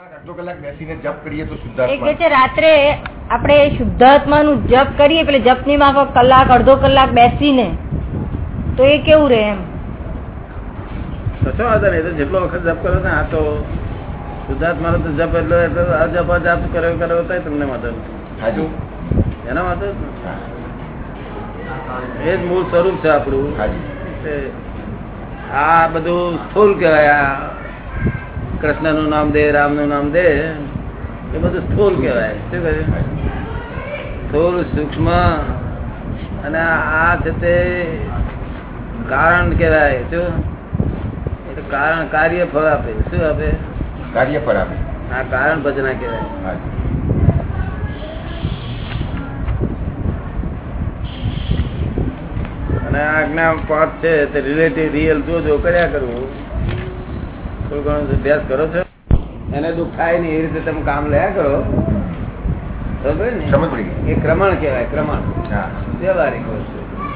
અડધો કલાક બેસીને જપ કરીએ તો શુદ્ધાત્મા છે રાત્રે આપણે શુદ્ધાત્માનું જપ કરીએ પેલે જપની માફક કલાક અડધો કલાક બેસીને. તો એ કેવું રહે એમ? જેટલો વખત જપ કરો ને આ તો શુદ્ધાત્મા તો જપ એટલે એટલે આ જપ આ જાપ કર્યો કર્યો તો તમને વાંધો હાજુ. એના. હા, એ જ મૂળ સ્વરૂપ છે આપણું. આ બધું સ્થુલ કહેવાય આ કૃષ્ણનું નામ દે રામનું નામ દે એ બધું સ્થૂલ કહેવાય. શું કહે? સ્થૂલ સૂક્ષ્મ અને આ છે તે કારણ કહેવાય. શું? એટલે કારણ કાર્ય ફળ આપે. શું આપે? કાર્ય ફળ આપે. આ કારણ ભજના કહેવાય. અને આજ્ઞા પાઠ છે તે રિલેટિવ રિયલ જો જો કર્યા કરવું થોડું ઘણો અભ્યાસ કરો છો? એને દુઃખ થાય નહીં એ રીતે તમે કામ લયા કરો. ને? એ ક્રમણ કહેવાય ક્રમણ. વ્યવહારિક વસ્તુ.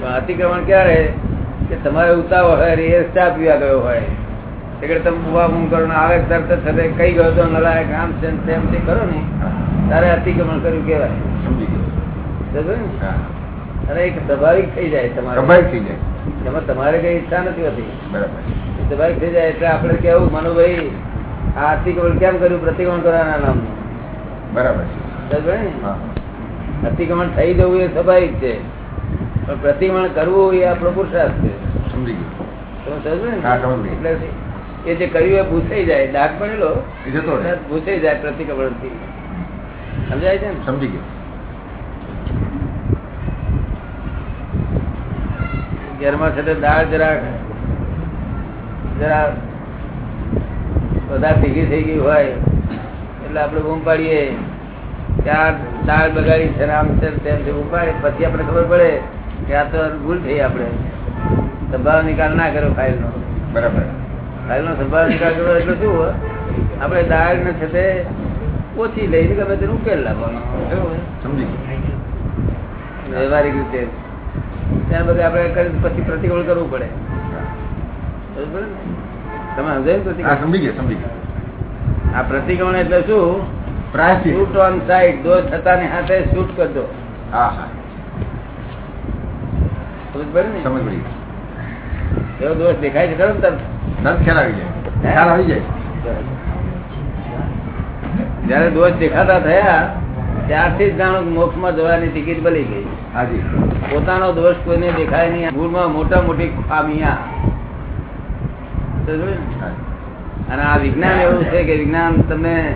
પણ અતિક્રમણ ક્યારે? કે તમારે ઉતાવળ હોય એ ચા પીવા ગયો હોય. એટલે તમે બુવા બૂમ કરો ને આવે તરત સાથે કઈ ગયો તો નલાયક આમ છે તેમ તે કરો ને. તારે અતિક્રમણ કર્યું કહેવાય. સમજી ગયો. બરોબર ને? હા. એક સ્વાભાવિક થઈ જાય તમારે. સ્વાભાવિક થઈ જાય. એમાં તમારે કઈ ઈચ્છા નથી હોતી. બરાબર. સ્વાભાવિક થઈ જાય એટલે આપણે કેવું? મનુભાઈ આ અતિક્રમણ કેમ કર્યું? પ્રતિક્રમણ કરવાના નામનું. બરાબર. સમજાય અતિક્રમણ થઈ જવું એ સ્વાભાવિક છે. પણ પ્રતિક્રમણ કરવું એ આપણો પુરુષાર્થ છે. સમજી ગયો. એટલે એ જે કર્યું એ ભૂસાઈ જાય. ડાક પડેલો ભૂસાઈ જાય પ્રતિક્રમણથી સમજાય છે ને? સમજી ગયો. ઘરમાં છે દાળ જરા જરા બધા ભેગી થઈ ગઈ હોય એટલે આપણે બૂમ પાડીએ. ત્યાં દાળ બગાડી છે આમ છે તેમ છે બૂમ પાડીએ. પછી આપણે ખબર પડે કે આ તો ભૂલ થઈ આપણે. સંભાવ નિકાલ ના કર્યો ફાઇલ નો બરાબર. ફાઇલ નો સંભાવ નિકાલ કર્યો એટલે શું? આપણે દાળ ને છે તે ઓછી લઈને ગમે તેનું ઉકેલ લાવવાનો? સમજી વ્યવહારિક રીતે. ત્યાં બધા આપણે કરી પછી પ્રતિકોળ કરવું પડે? તમે સમજાયું પ્રતિક્રમણ? સમજી ગયો સમજી ગયો. આ પ્રતિક્રમણ એટલે શું? શૂટ ઓન સાઈડ દોષ થતા ની હાથે શૂટ કરજો. હા હા. સમજ પડી ને? સમજ પડી. એવો દોષ દેખાય છે ખરો ને તરત? તરત ખ્યાલ આવી જાય. ખ્યાલ આવી જાય. જયારે દોષ દેખાતા થયા ત્યારથી જ જાણો મોક્ષમાં જવાની ટિકિટ બની ગઈ. હાજી. પોતાનો દોષ કોઈને દેખાય નહીં. ભૂલમાં મોટા મોટી ખામિયા. અને આ વિજ્ઞાન એવું છે કે વિજ્ઞાન તમને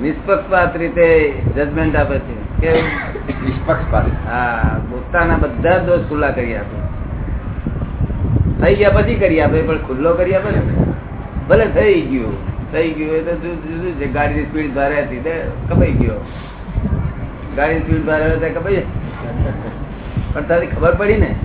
નિષ્પક્ષપાત રીતે જજમેન્ટ આપે છે. કે નિષ્પક્ષપાત. હા પોતાના બધા દોષ ખુલ્લા કરી આપે. થઈ ગયા પછી કરી આપે પણ ખુલ્લો કરી આપે ને? ભલે થઈ ગયું. થઈ ગયું એ તો જુદું છે. ગાડીની સ્પીડ ભારે હતી તે કપાઈ ગયો. ગાડી સ્પીડ ભારે હતી કપાઈ પણ તારી ખબર પડી ને?